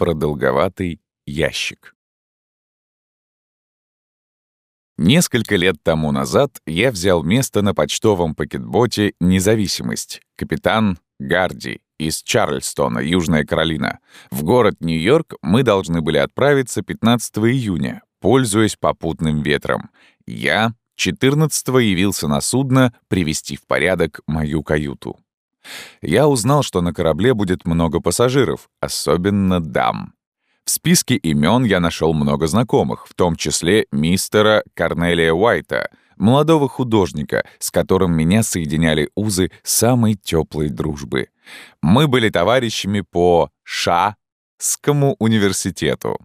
Продолговатый ящик. Несколько лет тому назад я взял место на почтовом пакетботе «Независимость», капитан Гарди из Чарльстона, Южная Каролина. В город Нью-Йорк мы должны были отправиться 15 июня, пользуясь попутным ветром. Я 14 явился на судно привести в порядок мою каюту. Я узнал, что на корабле будет много пассажиров, особенно дам. В списке имен я нашел много знакомых, в том числе мистера Корнелия Уайта, молодого художника, с которым меня соединяли узы самой теплой дружбы. Мы были товарищами по Шаскому университету,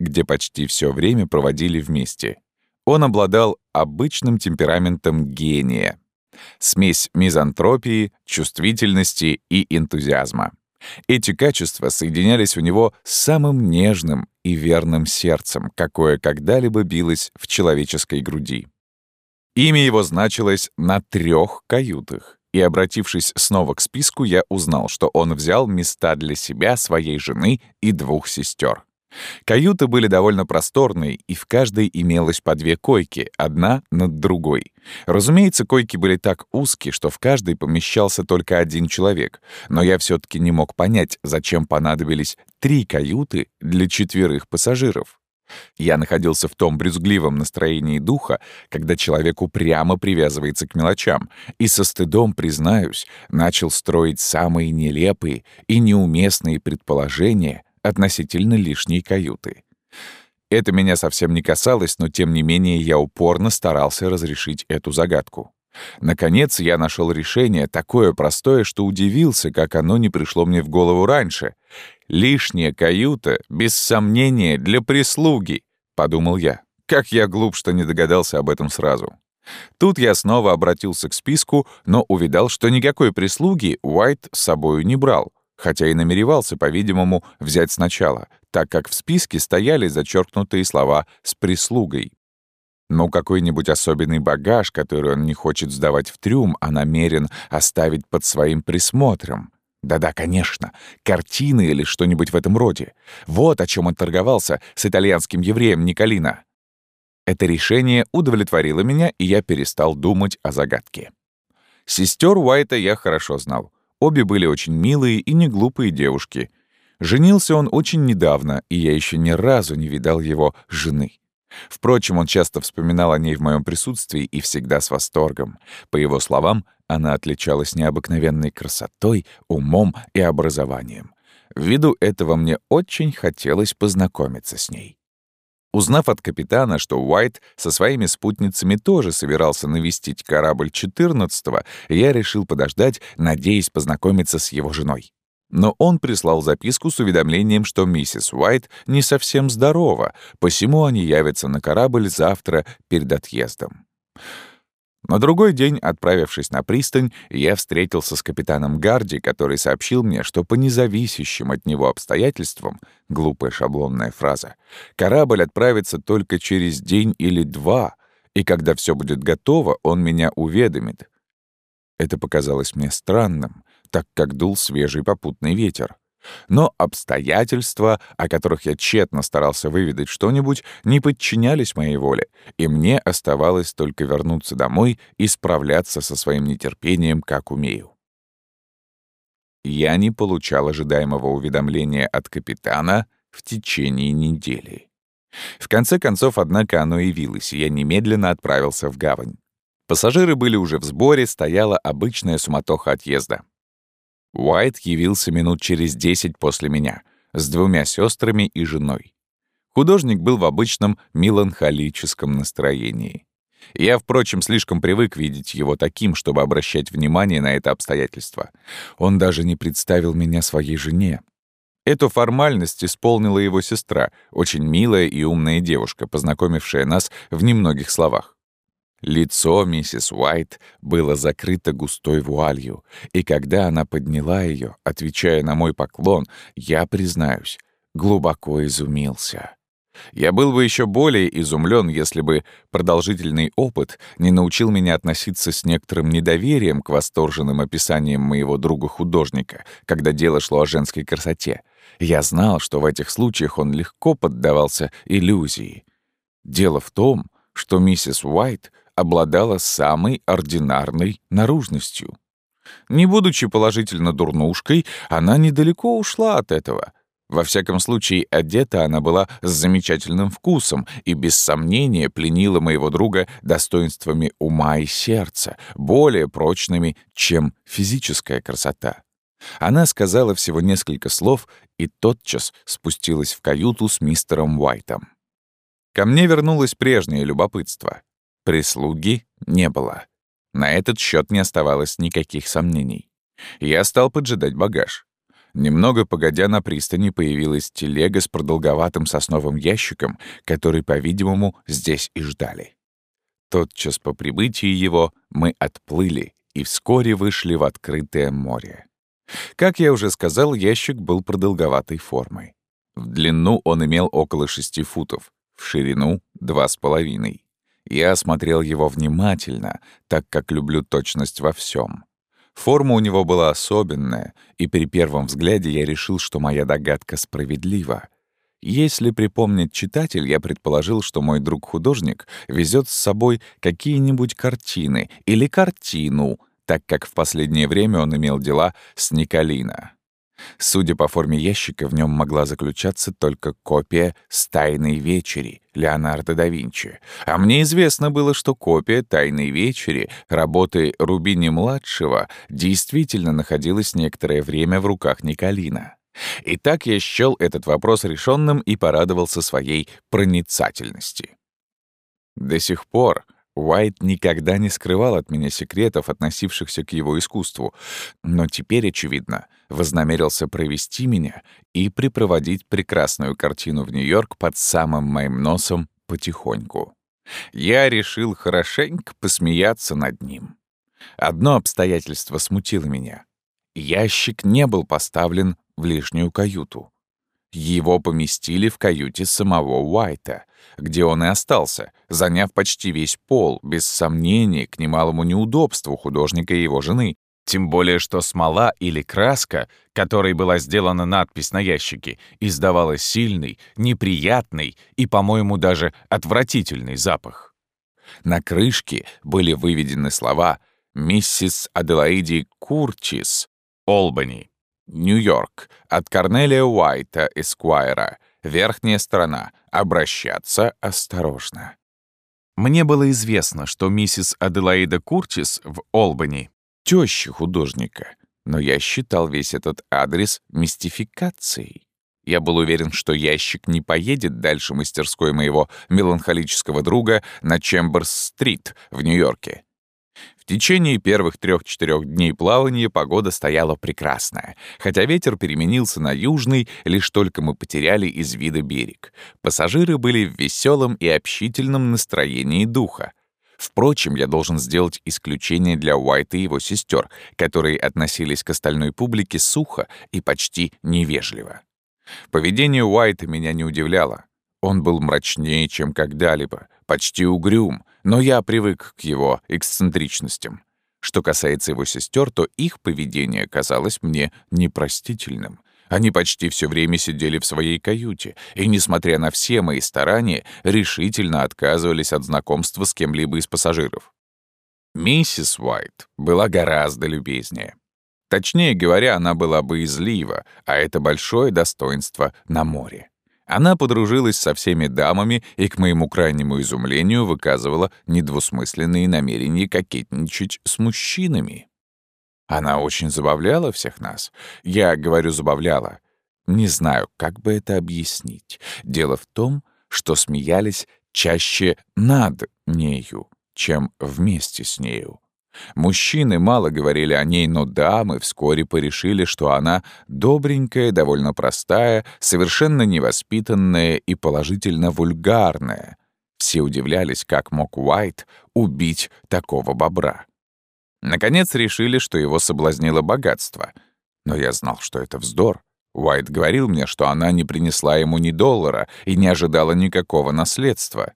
где почти все время проводили вместе. Он обладал обычным темпераментом гения, смесь мизантропии, чувствительности и энтузиазма. Эти качества соединялись у него с самым нежным и верным сердцем, какое когда-либо билось в человеческой груди. Имя его значилось на трех каютах, и, обратившись снова к списку, я узнал, что он взял места для себя, своей жены и двух сестер. Каюты были довольно просторные, и в каждой имелось по две койки, одна над другой. Разумеется, койки были так узкие, что в каждой помещался только один человек, но я все таки не мог понять, зачем понадобились три каюты для четверых пассажиров. Я находился в том брюзгливом настроении духа, когда человек упрямо привязывается к мелочам, и со стыдом, признаюсь, начал строить самые нелепые и неуместные предположения — относительно лишней каюты. Это меня совсем не касалось, но тем не менее я упорно старался разрешить эту загадку. Наконец я нашел решение, такое простое, что удивился, как оно не пришло мне в голову раньше. «Лишняя каюта, без сомнения, для прислуги», — подумал я. Как я глуп, что не догадался об этом сразу. Тут я снова обратился к списку, но увидал, что никакой прислуги Уайт с собою не брал хотя и намеревался, по-видимому, взять сначала, так как в списке стояли зачеркнутые слова «с прислугой». Но какой-нибудь особенный багаж, который он не хочет сдавать в трюм, а намерен оставить под своим присмотром. Да-да, конечно, картины или что-нибудь в этом роде. Вот о чем он торговался с итальянским евреем Николина. Это решение удовлетворило меня, и я перестал думать о загадке. Сестер Уайта я хорошо знал. Обе были очень милые и неглупые девушки. Женился он очень недавно, и я еще ни разу не видал его жены. Впрочем, он часто вспоминал о ней в моем присутствии и всегда с восторгом. По его словам, она отличалась необыкновенной красотой, умом и образованием. Ввиду этого мне очень хотелось познакомиться с ней. Узнав от капитана, что Уайт со своими спутницами тоже собирался навестить корабль 14-го, я решил подождать, надеясь познакомиться с его женой. Но он прислал записку с уведомлением, что миссис Уайт не совсем здорова, посему они явятся на корабль завтра перед отъездом. На другой день, отправившись на пристань, я встретился с капитаном Гарди, который сообщил мне, что по независящим от него обстоятельствам, глупая шаблонная фраза, корабль отправится только через день или два, и когда все будет готово, он меня уведомит. Это показалось мне странным, так как дул свежий попутный ветер. Но обстоятельства, о которых я тщетно старался выведать что-нибудь, не подчинялись моей воле, и мне оставалось только вернуться домой и справляться со своим нетерпением, как умею. Я не получал ожидаемого уведомления от капитана в течение недели. В конце концов, однако, оно явилось, и я немедленно отправился в гавань. Пассажиры были уже в сборе, стояла обычная суматоха отъезда. Уайт явился минут через десять после меня, с двумя сестрами и женой. Художник был в обычном меланхолическом настроении. Я, впрочем, слишком привык видеть его таким, чтобы обращать внимание на это обстоятельство. Он даже не представил меня своей жене. Эту формальность исполнила его сестра, очень милая и умная девушка, познакомившая нас в немногих словах. Лицо миссис Уайт было закрыто густой вуалью, и когда она подняла ее, отвечая на мой поклон, я, признаюсь, глубоко изумился. Я был бы еще более изумлен, если бы продолжительный опыт не научил меня относиться с некоторым недоверием к восторженным описаниям моего друга-художника, когда дело шло о женской красоте. Я знал, что в этих случаях он легко поддавался иллюзии. Дело в том, что миссис Уайт обладала самой ординарной наружностью. Не будучи положительно дурнушкой, она недалеко ушла от этого — во всяком случае, одета она была с замечательным вкусом и, без сомнения, пленила моего друга достоинствами ума и сердца, более прочными, чем физическая красота. Она сказала всего несколько слов и тотчас спустилась в каюту с мистером Уайтом. Ко мне вернулось прежнее любопытство. Прислуги не было. На этот счет не оставалось никаких сомнений. Я стал поджидать багаж. Немного погодя на пристани появилась телега с продолговатым сосновым ящиком, который, по-видимому, здесь и ждали. Тотчас по прибытии его мы отплыли и вскоре вышли в открытое море. Как я уже сказал, ящик был продолговатой формы. В длину он имел около шести футов, в ширину — два с половиной. Я осмотрел его внимательно, так как люблю точность во всем. Форма у него была особенная, и при первом взгляде я решил, что моя догадка справедлива. Если припомнить читатель, я предположил, что мой друг-художник везет с собой какие-нибудь картины или картину, так как в последнее время он имел дела с Николина. Судя по форме ящика, в нем могла заключаться только копия с «Тайной вечери» Леонардо да Винчи. А мне известно было, что копия «Тайной вечери» работы Рубини-младшего действительно находилась некоторое время в руках Николина. Итак, я счел этот вопрос решенным и порадовался своей проницательности. До сих пор Уайт никогда не скрывал от меня секретов, относившихся к его искусству, но теперь, очевидно, вознамерился провести меня и припроводить прекрасную картину в Нью-Йорк под самым моим носом потихоньку. Я решил хорошенько посмеяться над ним. Одно обстоятельство смутило меня. Ящик не был поставлен в лишнюю каюту. Его поместили в каюте самого Уайта, где он и остался, заняв почти весь пол, без сомнения, к немалому неудобству художника и его жены. Тем более, что смола или краска, которой была сделана надпись на ящике, издавала сильный, неприятный и, по-моему, даже отвратительный запах. На крышке были выведены слова «Миссис Аделаиди Куртис, Олбани». Нью-Йорк, от Корнелия Уайта, Эсквайра, верхняя сторона, обращаться осторожно. Мне было известно, что миссис Аделаида Куртис в Олбани — теща художника, но я считал весь этот адрес мистификацией. Я был уверен, что ящик не поедет дальше мастерской моего меланхолического друга на Чемберс-стрит в Нью-Йорке течение первых трех-четырех дней плавания погода стояла прекрасная, хотя ветер переменился на южный, лишь только мы потеряли из вида берег. Пассажиры были в веселом и общительном настроении духа. Впрочем, я должен сделать исключение для Уайта и его сестер, которые относились к остальной публике сухо и почти невежливо. Поведение Уайта меня не удивляло. Он был мрачнее, чем когда-либо, почти угрюм, но я привык к его эксцентричностям. Что касается его сестер, то их поведение казалось мне непростительным. Они почти все время сидели в своей каюте, и, несмотря на все мои старания, решительно отказывались от знакомства с кем-либо из пассажиров. Миссис Уайт была гораздо любезнее. Точнее говоря, она была боязлива, а это большое достоинство на море. Она подружилась со всеми дамами и, к моему крайнему изумлению, выказывала недвусмысленные намерения кокетничать с мужчинами. Она очень забавляла всех нас. Я говорю «забавляла». Не знаю, как бы это объяснить. Дело в том, что смеялись чаще над нею, чем вместе с нею. Мужчины мало говорили о ней, но дамы вскоре порешили, что она добренькая, довольно простая, совершенно невоспитанная и положительно вульгарная. Все удивлялись, как мог Уайт убить такого бобра. Наконец решили, что его соблазнило богатство. Но я знал, что это вздор. Уайт говорил мне, что она не принесла ему ни доллара и не ожидала никакого наследства.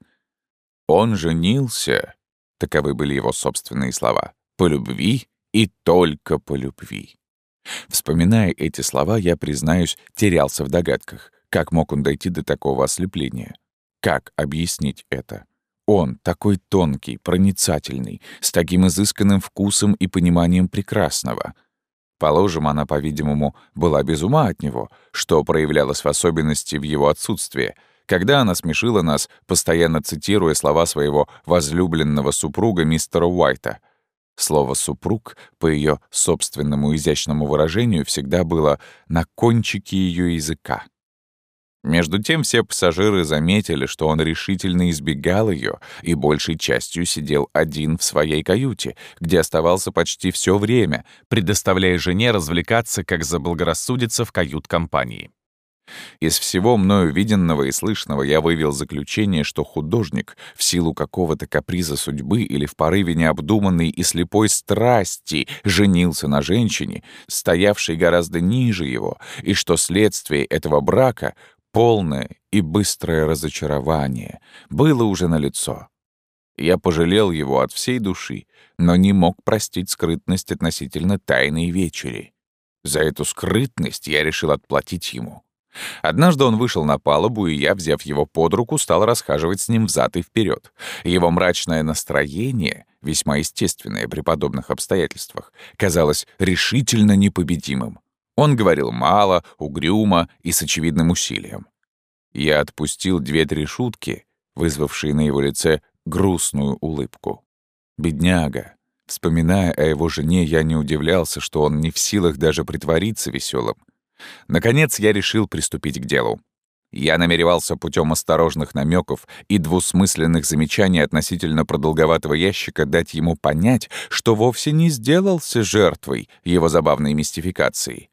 Он женился, таковы были его собственные слова, по любви и только по любви. Вспоминая эти слова, я, признаюсь, терялся в догадках, как мог он дойти до такого ослепления. Как объяснить это? Он такой тонкий, проницательный, с таким изысканным вкусом и пониманием прекрасного. Положим, она, по-видимому, была без ума от него, что проявлялось в особенности в его отсутствии, когда она смешила нас, постоянно цитируя слова своего возлюбленного супруга мистера Уайта. Слово «супруг» по ее собственному изящному выражению всегда было на кончике ее языка. Между тем все пассажиры заметили, что он решительно избегал ее и большей частью сидел один в своей каюте, где оставался почти все время, предоставляя жене развлекаться, как заблагорассудится в кают-компании. Из всего мною виденного и слышного я вывел заключение, что художник в силу какого-то каприза судьбы или в порыве необдуманной и слепой страсти женился на женщине, стоявшей гораздо ниже его, и что следствие этого брака полное и быстрое разочарование было уже налицо. Я пожалел его от всей души, но не мог простить скрытность относительно тайной вечери. За эту скрытность я решил отплатить ему. Однажды он вышел на палубу, и я, взяв его под руку, стал расхаживать с ним взад и вперед. Его мрачное настроение, весьма естественное при подобных обстоятельствах, казалось решительно непобедимым. Он говорил мало, угрюмо и с очевидным усилием. Я отпустил две-три шутки, вызвавшие на его лице грустную улыбку. Бедняга. Вспоминая о его жене, я не удивлялся, что он не в силах даже притвориться веселым. Наконец я решил приступить к делу. Я намеревался путем осторожных намеков и двусмысленных замечаний относительно продолговатого ящика дать ему понять, что вовсе не сделался жертвой его забавной мистификации.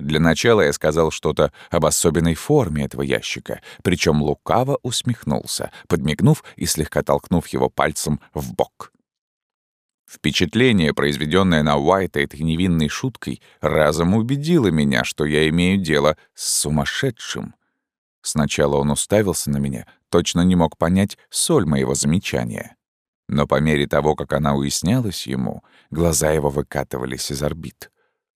Для начала я сказал что-то об особенной форме этого ящика, причем лукаво усмехнулся, подмигнув и слегка толкнув его пальцем в бок. Впечатление, произведенное на Уайта этой невинной шуткой, разом убедило меня, что я имею дело с сумасшедшим. Сначала он уставился на меня, точно не мог понять соль моего замечания. Но по мере того, как она уяснялась ему, глаза его выкатывались из орбит.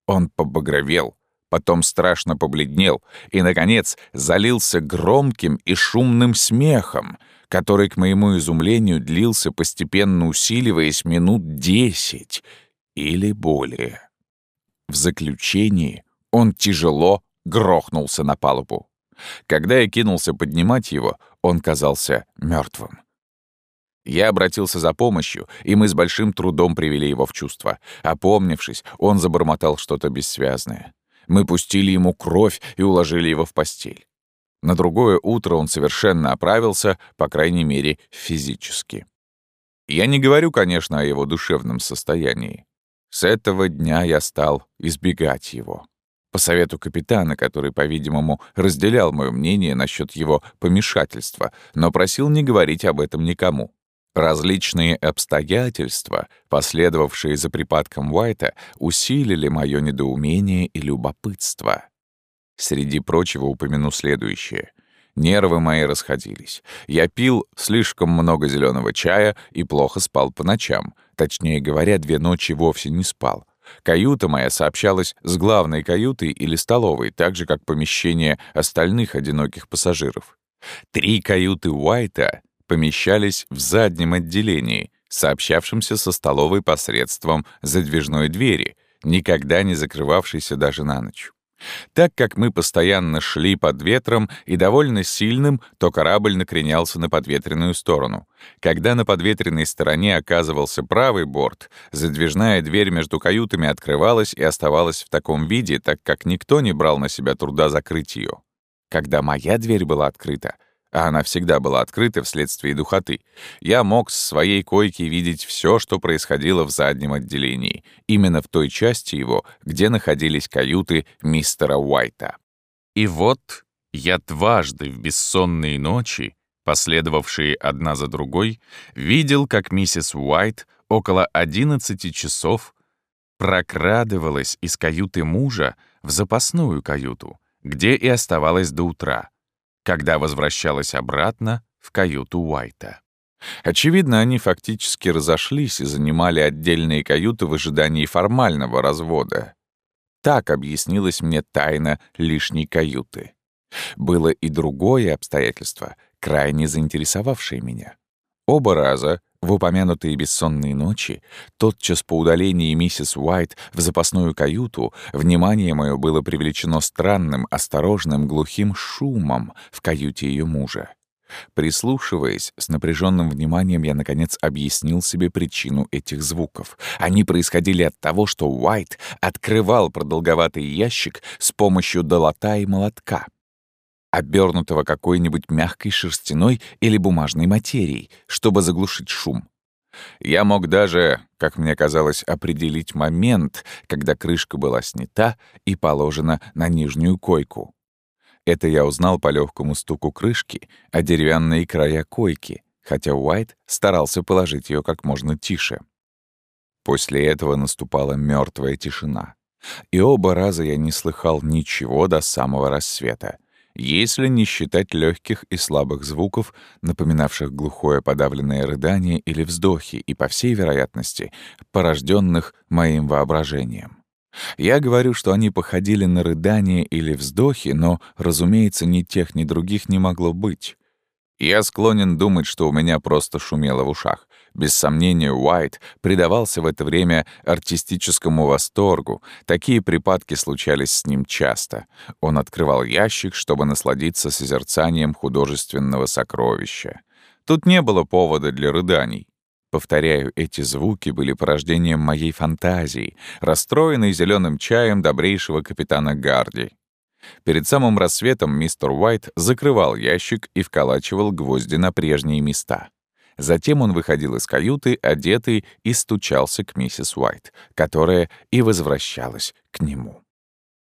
Он побагровел, потом страшно побледнел и, наконец, залился громким и шумным смехом, который, к моему изумлению, длился, постепенно усиливаясь минут десять или более. В заключении он тяжело грохнулся на палубу. Когда я кинулся поднимать его, он казался мертвым. Я обратился за помощью, и мы с большим трудом привели его в чувство. Опомнившись, он забормотал что-то бессвязное. Мы пустили ему кровь и уложили его в постель. На другое утро он совершенно оправился, по крайней мере, физически. Я не говорю, конечно, о его душевном состоянии. С этого дня я стал избегать его. По совету капитана, который, по-видимому, разделял мое мнение насчет его помешательства, но просил не говорить об этом никому. Различные обстоятельства, последовавшие за припадком Уайта, усилили мое недоумение и любопытство. Среди прочего упомяну следующее. Нервы мои расходились. Я пил слишком много зеленого чая и плохо спал по ночам. Точнее говоря, две ночи вовсе не спал. Каюта моя сообщалась с главной каютой или столовой, так же, как помещение остальных одиноких пассажиров. Три каюты Уайта помещались в заднем отделении, сообщавшемся со столовой посредством задвижной двери, никогда не закрывавшейся даже на ночь. Так как мы постоянно шли под ветром и довольно сильным, то корабль накренялся на подветренную сторону. Когда на подветренной стороне оказывался правый борт, задвижная дверь между каютами открывалась и оставалась в таком виде, так как никто не брал на себя труда закрыть ее. Когда моя дверь была открыта, а она всегда была открыта вследствие духоты, я мог с своей койки видеть все, что происходило в заднем отделении, именно в той части его, где находились каюты мистера Уайта. И вот я дважды в бессонные ночи, последовавшие одна за другой, видел, как миссис Уайт около 11 часов прокрадывалась из каюты мужа в запасную каюту, где и оставалась до утра, когда возвращалась обратно в каюту Уайта. Очевидно, они фактически разошлись и занимали отдельные каюты в ожидании формального развода. Так объяснилась мне тайна лишней каюты. Было и другое обстоятельство, крайне заинтересовавшее меня. Оба раза, в упомянутые бессонные ночи, тотчас по удалении миссис Уайт в запасную каюту, внимание мое было привлечено странным, осторожным, глухим шумом в каюте ее мужа. Прислушиваясь, с напряженным вниманием я, наконец, объяснил себе причину этих звуков. Они происходили от того, что Уайт открывал продолговатый ящик с помощью долота и молотка, обернутого какой-нибудь мягкой шерстяной или бумажной материей, чтобы заглушить шум. Я мог даже, как мне казалось, определить момент, когда крышка была снята и положена на нижнюю койку. Это я узнал по легкому стуку крышки, а деревянные края койки, хотя Уайт старался положить ее как можно тише. После этого наступала мертвая тишина. И оба раза я не слыхал ничего до самого рассвета, если не считать легких и слабых звуков, напоминавших глухое подавленное рыдание или вздохи, и, по всей вероятности, порожденных моим воображением. Я говорю, что они походили на рыдания или вздохи, но, разумеется, ни тех, ни других не могло быть. Я склонен думать, что у меня просто шумело в ушах. Без сомнения, Уайт предавался в это время артистическому восторгу. Такие припадки случались с ним часто. Он открывал ящик, чтобы насладиться созерцанием художественного сокровища. Тут не было повода для рыданий. Повторяю, эти звуки были порождением моей фантазии, расстроенной зеленым чаем добрейшего капитана Гарди. Перед самым рассветом мистер Уайт закрывал ящик и вколачивал гвозди на прежние места. Затем он выходил из каюты, одетый, и стучался к миссис Уайт, которая и возвращалась к нему.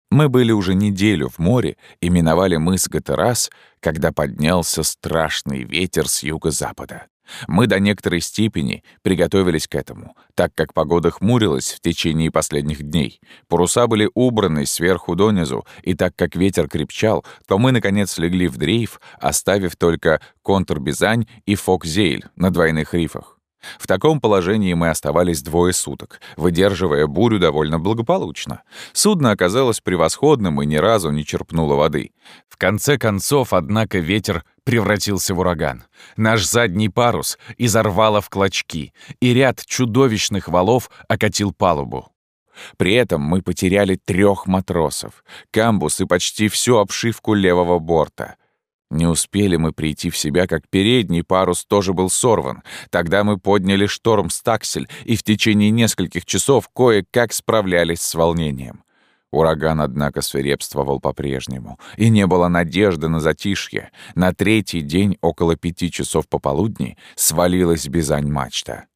Мы были уже неделю в море и миновали мыс Гатерас, когда поднялся страшный ветер с юго-запада. Мы до некоторой степени приготовились к этому, так как погода хмурилась в течение последних дней. Паруса были убраны сверху донизу, и так как ветер крепчал, то мы, наконец, легли в дрейф, оставив только контрбизань и фокзейль на двойных рифах. В таком положении мы оставались двое суток, выдерживая бурю довольно благополучно. Судно оказалось превосходным и ни разу не черпнуло воды. В конце концов, однако, ветер превратился в ураган. Наш задний парус изорвало в клочки, и ряд чудовищных валов окатил палубу. При этом мы потеряли трех матросов, камбус и почти всю обшивку левого борта — не успели мы прийти в себя, как передний парус тоже был сорван. Тогда мы подняли шторм стаксель и в течение нескольких часов кое-как справлялись с волнением. Ураган, однако, свирепствовал по-прежнему, и не было надежды на затишье. На третий день, около пяти часов пополудни, свалилась Бизань-мачта.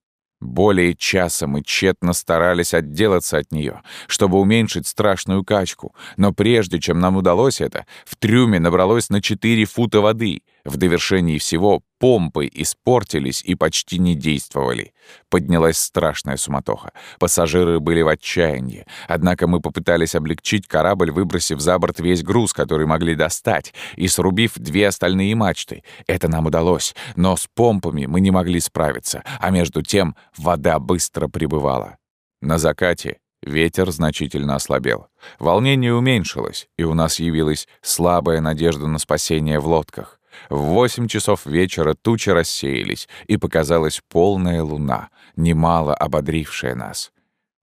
Более часа мы тщетно старались отделаться от нее, чтобы уменьшить страшную качку, но прежде чем нам удалось это, в трюме набралось на 4 фута воды, в довершении всего помпы испортились и почти не действовали. Поднялась страшная суматоха. Пассажиры были в отчаянии. Однако мы попытались облегчить корабль, выбросив за борт весь груз, который могли достать, и срубив две остальные мачты. Это нам удалось, но с помпами мы не могли справиться, а между тем вода быстро прибывала. На закате Ветер значительно ослабел. Волнение уменьшилось, и у нас явилась слабая надежда на спасение в лодках. В восемь часов вечера тучи рассеялись, и показалась полная луна, немало ободрившая нас.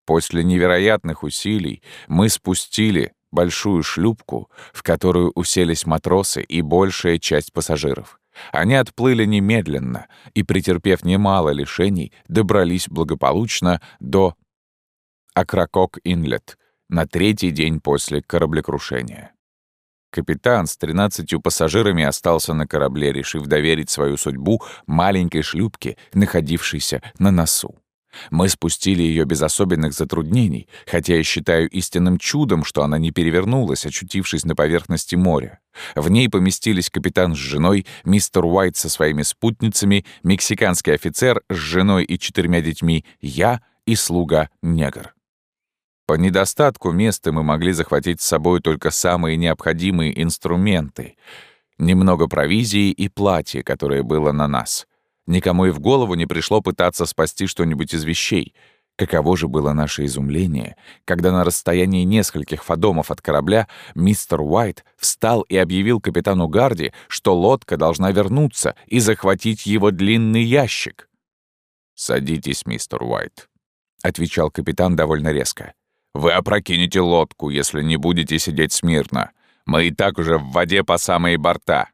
После невероятных усилий мы спустили большую шлюпку, в которую уселись матросы и большая часть пассажиров. Они отплыли немедленно и, претерпев немало лишений, добрались благополучно до Акракок-Инлет на третий день после кораблекрушения. Капитан с тринадцатью пассажирами остался на корабле, решив доверить свою судьбу маленькой шлюпке, находившейся на носу. Мы спустили ее без особенных затруднений, хотя я считаю истинным чудом, что она не перевернулась, очутившись на поверхности моря. В ней поместились капитан с женой, мистер Уайт со своими спутницами, мексиканский офицер с женой и четырьмя детьми, я и слуга-негр. По недостатку места мы могли захватить с собой только самые необходимые инструменты, немного провизии и платья, которое было на нас. Никому и в голову не пришло пытаться спасти что-нибудь из вещей. Каково же было наше изумление, когда на расстоянии нескольких фадомов от корабля мистер Уайт встал и объявил капитану Гарди, что лодка должна вернуться и захватить его длинный ящик. «Садитесь, мистер Уайт», — отвечал капитан довольно резко. «Вы опрокинете лодку, если не будете сидеть смирно. Мы и так уже в воде по самые борта».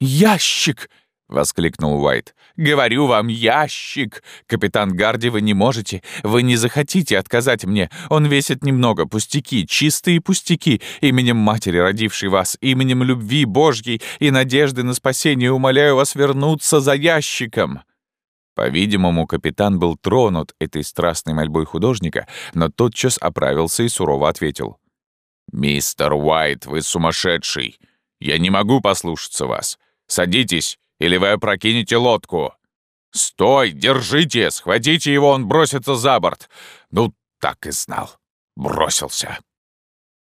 «Ящик!» — воскликнул Уайт. «Говорю вам, ящик! Капитан Гарди, вы не можете, вы не захотите отказать мне. Он весит немного, пустяки, чистые пустяки. Именем матери, родившей вас, именем любви Божьей и надежды на спасение умоляю вас вернуться за ящиком». По-видимому, капитан был тронут этой страстной мольбой художника, но тотчас оправился и сурово ответил. «Мистер Уайт, вы сумасшедший! Я не могу послушаться вас. Садитесь, или вы опрокинете лодку. Стой, держите, схватите его, он бросится за борт. Ну, так и знал. Бросился».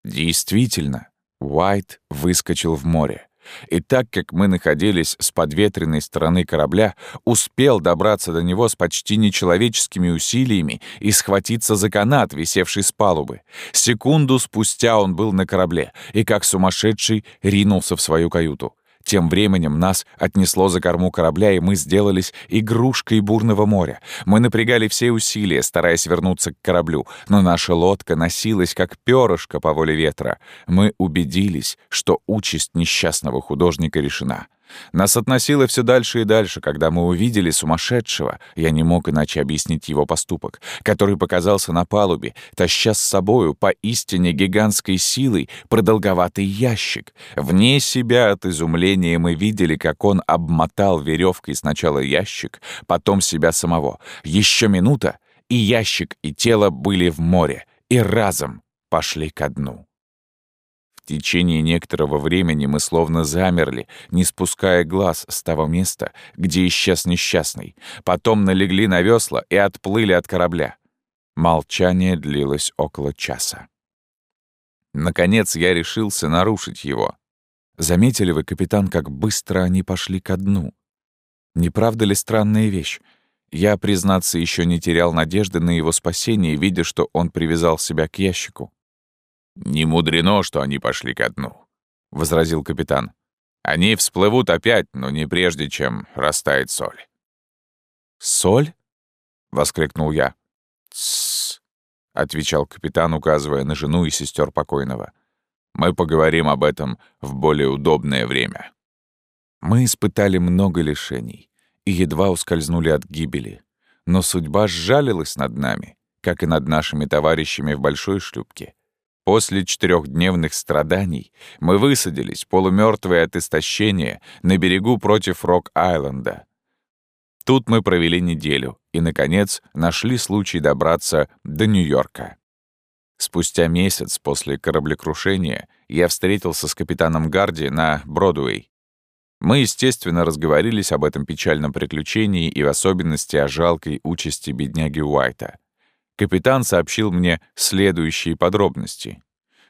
Действительно, Уайт выскочил в море. И так как мы находились с подветренной стороны корабля, успел добраться до него с почти нечеловеческими усилиями и схватиться за канат, висевший с палубы. Секунду спустя он был на корабле и, как сумасшедший, ринулся в свою каюту. Тем временем нас отнесло за корму корабля, и мы сделались игрушкой бурного моря. Мы напрягали все усилия, стараясь вернуться к кораблю, но наша лодка носилась, как перышко по воле ветра. Мы убедились, что участь несчастного художника решена. Нас относило все дальше и дальше, когда мы увидели сумасшедшего, я не мог иначе объяснить его поступок, который показался на палубе, таща с собою поистине гигантской силой продолговатый ящик. Вне себя от изумления мы видели, как он обмотал веревкой сначала ящик, потом себя самого. Еще минута, и ящик, и тело были в море, и разом пошли ко дну. В течение некоторого времени мы словно замерли, не спуская глаз с того места, где исчез несчастный. Потом налегли на весла и отплыли от корабля. Молчание длилось около часа. Наконец я решился нарушить его. Заметили вы, капитан, как быстро они пошли ко дну? Не правда ли странная вещь? Я, признаться, еще не терял надежды на его спасение, видя, что он привязал себя к ящику. «Не мудрено, что они пошли ко дну», — возразил капитан. «Они всплывут опять, но не прежде, чем растает соль». «Соль?» — воскликнул я. «Тссс», — отвечал капитан, указывая на жену и сестер покойного. «Мы поговорим об этом в более удобное время». Мы испытали много лишений и едва ускользнули от гибели. Но судьба сжалилась над нами, как и над нашими товарищами в большой шлюпке. После четырехдневных страданий мы высадились, полумертвые от истощения, на берегу против Рок-Айленда. Тут мы провели неделю и, наконец, нашли случай добраться до Нью-Йорка. Спустя месяц после кораблекрушения я встретился с капитаном Гарди на Бродуэй. Мы, естественно, разговорились об этом печальном приключении и в особенности о жалкой участи бедняги Уайта — капитан сообщил мне следующие подробности.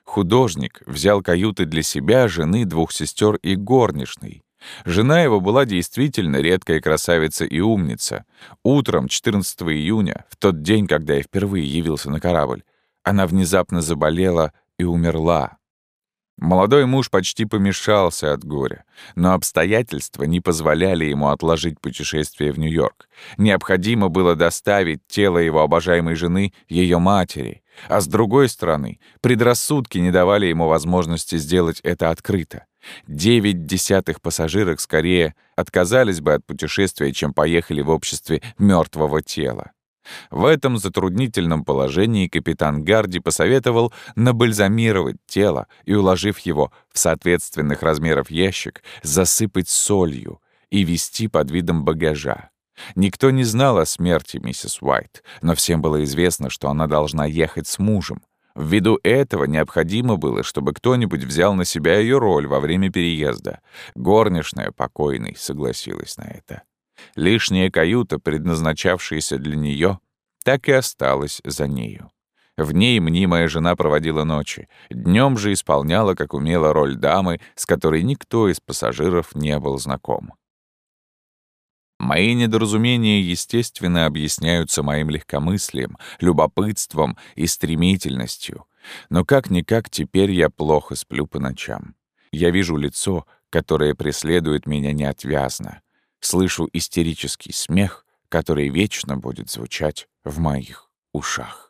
Художник взял каюты для себя, жены, двух сестер и горничной. Жена его была действительно редкая красавица и умница. Утром 14 июня, в тот день, когда я впервые явился на корабль, она внезапно заболела и умерла. Молодой муж почти помешался от горя, но обстоятельства не позволяли ему отложить путешествие в Нью-Йорк. Необходимо было доставить тело его обожаемой жены ее матери, а с другой стороны, предрассудки не давали ему возможности сделать это открыто. Девять десятых пассажирок скорее отказались бы от путешествия, чем поехали в обществе мертвого тела. В этом затруднительном положении капитан Гарди посоветовал набальзамировать тело и, уложив его в соответственных размеров ящик, засыпать солью и вести под видом багажа. Никто не знал о смерти миссис Уайт, но всем было известно, что она должна ехать с мужем. Ввиду этого необходимо было, чтобы кто-нибудь взял на себя ее роль во время переезда. Горничная покойной согласилась на это. Лишняя каюта, предназначавшаяся для нее, так и осталась за нею. В ней мнимая жена проводила ночи. Днем же исполняла, как умела, роль дамы, с которой никто из пассажиров не был знаком. Мои недоразумения, естественно, объясняются моим легкомыслием, любопытством и стремительностью. Но как-никак теперь я плохо сплю по ночам. Я вижу лицо, которое преследует меня неотвязно. Слышу истерический смех, который вечно будет звучать в моих ушах.